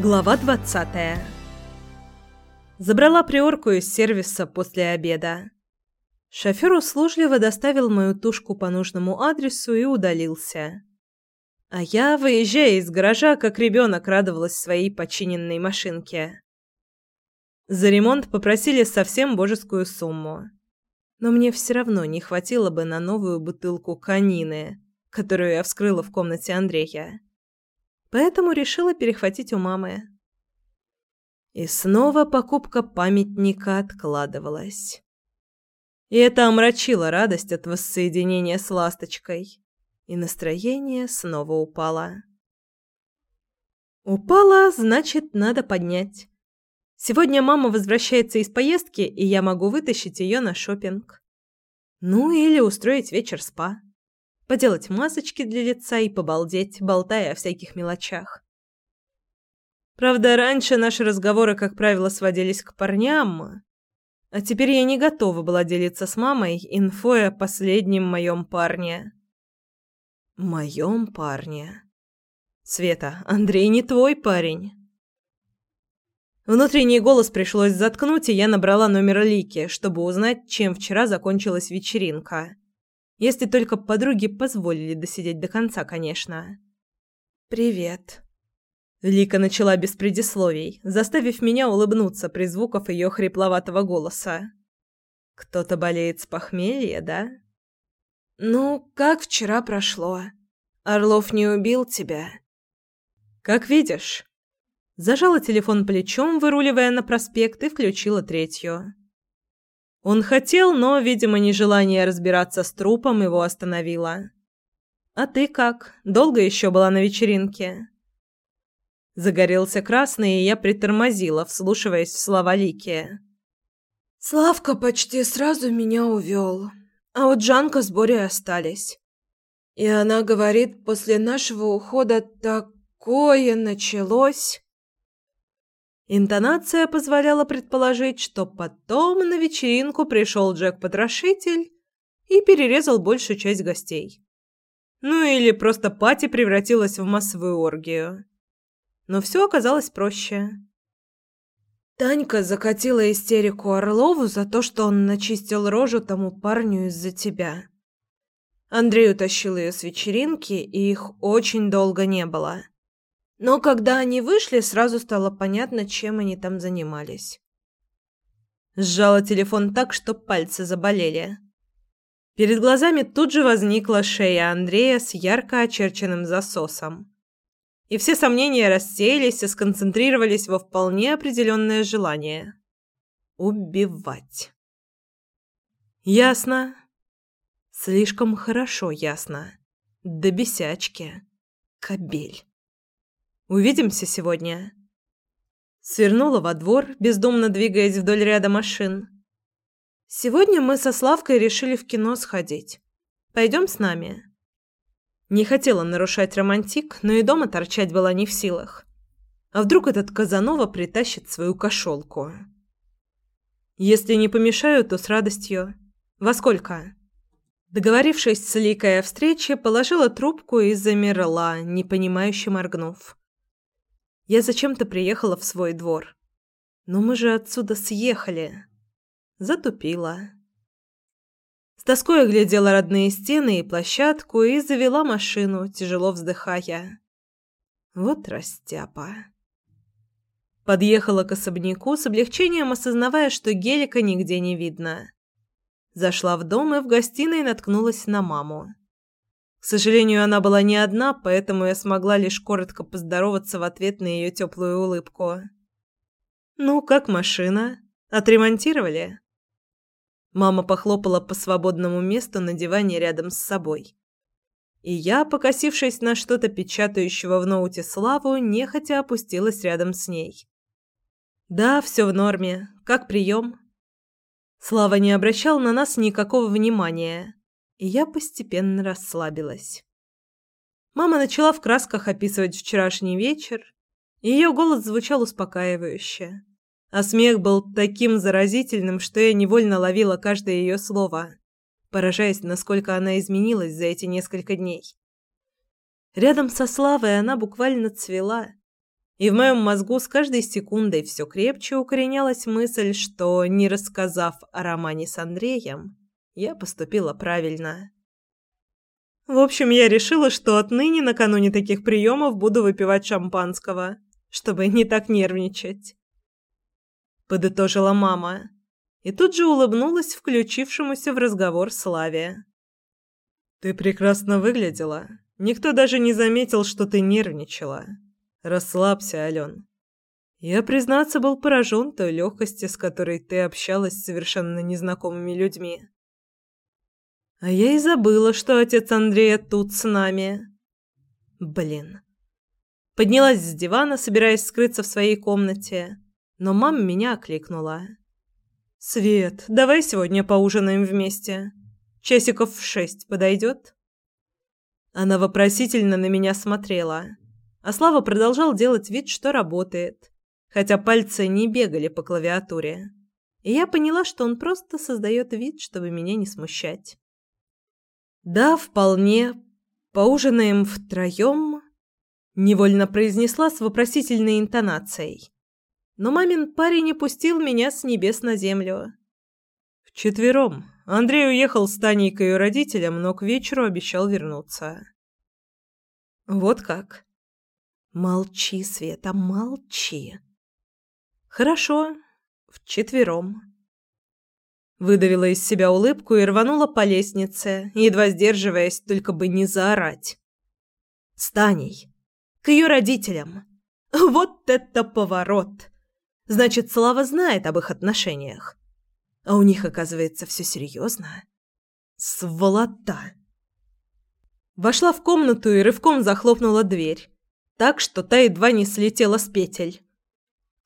Глава 20. Забрала приорку из сервиса после обеда. Шофёр услужливо доставил мою тушку по нужному адресу и удалился. А я, выезжая из гаража, как ребенок радовалась своей починенной машинке. За ремонт попросили совсем божескую сумму. Но мне все равно не хватило бы на новую бутылку конины, которую я вскрыла в комнате Андрея поэтому решила перехватить у мамы. И снова покупка памятника откладывалась. И это омрачило радость от воссоединения с ласточкой, и настроение снова упало. Упало, значит, надо поднять. Сегодня мама возвращается из поездки, и я могу вытащить ее на шопинг. Ну или устроить вечер спа поделать масочки для лица и побалдеть, болтая о всяких мелочах. Правда, раньше наши разговоры, как правило, сводились к парням, а теперь я не готова была делиться с мамой инфой о последнем моем парне. Моем парне. Света, Андрей не твой парень. Внутренний голос пришлось заткнуть, и я набрала номер Лики, чтобы узнать, чем вчера закончилась вечеринка. Если только подруги позволили досидеть до конца, конечно. «Привет». Лика начала без предисловий, заставив меня улыбнуться при звуках ее хрипловатого голоса. «Кто-то болеет с похмелья, да?» «Ну, как вчера прошло? Орлов не убил тебя?» «Как видишь». Зажала телефон плечом, выруливая на проспект, и включила третью. Он хотел, но, видимо, нежелание разбираться с трупом его остановило. «А ты как? Долго еще была на вечеринке?» Загорелся красный, и я притормозила, вслушиваясь в слова Лики. «Славка почти сразу меня увел, а вот Жанка с Борей остались. И она говорит, после нашего ухода такое началось...» Интонация позволяла предположить, что потом на вечеринку пришел Джек-потрошитель и перерезал большую часть гостей. Ну или просто пати превратилась в массовую оргию. Но все оказалось проще. Танька закатила истерику Орлову за то, что он начистил рожу тому парню из-за тебя. Андрей утащил ее с вечеринки, и их очень долго не было. Но когда они вышли, сразу стало понятно, чем они там занимались. Сжала телефон так, что пальцы заболели. Перед глазами тут же возникла шея Андрея с ярко очерченным засосом. И все сомнения рассеялись и сконцентрировались во вполне определенное желание – убивать. Ясно. Слишком хорошо ясно. До бесячки. Кобель. Увидимся сегодня. Свернула во двор, бездумно двигаясь вдоль ряда машин. Сегодня мы со Славкой решили в кино сходить. Пойдем с нами. Не хотела нарушать романтик, но и дома торчать была не в силах. А вдруг этот Казанова притащит свою кошелку? Если не помешаю, то с радостью. Во сколько? Договорившись с Ликой о встрече, положила трубку и замерла, непонимающе моргнув. Я зачем-то приехала в свой двор. Но мы же отсюда съехали. Затупила. С тоской оглядела родные стены и площадку и завела машину, тяжело вздыхая. Вот растяпа. Подъехала к особняку с облегчением, осознавая, что гелика нигде не видно. Зашла в дом и в гостиной наткнулась на маму. Сожалению, она была не одна, поэтому я смогла лишь коротко поздороваться в ответ на ее теплую улыбку. «Ну, как машина? Отремонтировали?» Мама похлопала по свободному месту на диване рядом с собой. И я, покосившись на что-то печатающего в ноуте Славу, нехотя опустилась рядом с ней. «Да, все в норме. Как прием?» Слава не обращал на нас никакого внимания и я постепенно расслабилась. Мама начала в красках описывать вчерашний вечер, и ее голос звучал успокаивающе. А смех был таким заразительным, что я невольно ловила каждое ее слово, поражаясь, насколько она изменилась за эти несколько дней. Рядом со Славой она буквально цвела, И в моем мозгу с каждой секундой все крепче укоренялась мысль, что, не рассказав о романе с Андреем, я поступила правильно. В общем, я решила, что отныне накануне таких приемов буду выпивать шампанского, чтобы не так нервничать. Подытожила мама и тут же улыбнулась включившемуся в разговор Славе. «Ты прекрасно выглядела. Никто даже не заметил, что ты нервничала. Расслабься, Ален. Я, признаться, был поражен той легкостью, с которой ты общалась с совершенно незнакомыми людьми. А я и забыла, что отец Андрея тут с нами. Блин. Поднялась с дивана, собираясь скрыться в своей комнате, но мама меня окликнула. «Свет, давай сегодня поужинаем вместе. Часиков в шесть подойдет?» Она вопросительно на меня смотрела, а Слава продолжал делать вид, что работает, хотя пальцы не бегали по клавиатуре. И я поняла, что он просто создает вид, чтобы меня не смущать. «Да, вполне. Поужинаем втроем», — невольно произнесла с вопросительной интонацией. Но мамин парень не пустил меня с небес на землю. «Вчетвером. Андрей уехал с Таней к ее родителям, но к вечеру обещал вернуться». «Вот как?» «Молчи, Света, молчи». «Хорошо. Вчетвером». Выдавила из себя улыбку и рванула по лестнице, едва сдерживаясь, только бы не заорать. С Таней. К ее родителям. Вот это поворот! Значит, Слава знает об их отношениях. А у них, оказывается, все серьезно. Сволота! Вошла в комнату и рывком захлопнула дверь, так что та едва не слетела с петель.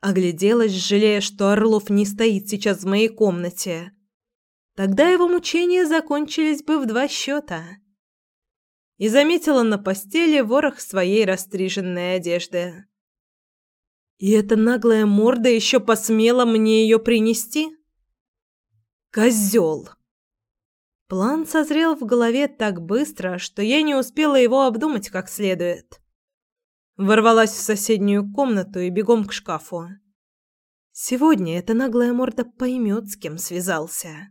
Огляделась, жалея, что Орлов не стоит сейчас в моей комнате. Тогда его мучения закончились бы в два счета. И заметила на постели ворох своей растриженной одежды. И эта наглая морда еще посмела мне ее принести? Козел! План созрел в голове так быстро, что я не успела его обдумать как следует. Ворвалась в соседнюю комнату и бегом к шкафу. Сегодня эта наглая морда поймет, с кем связался.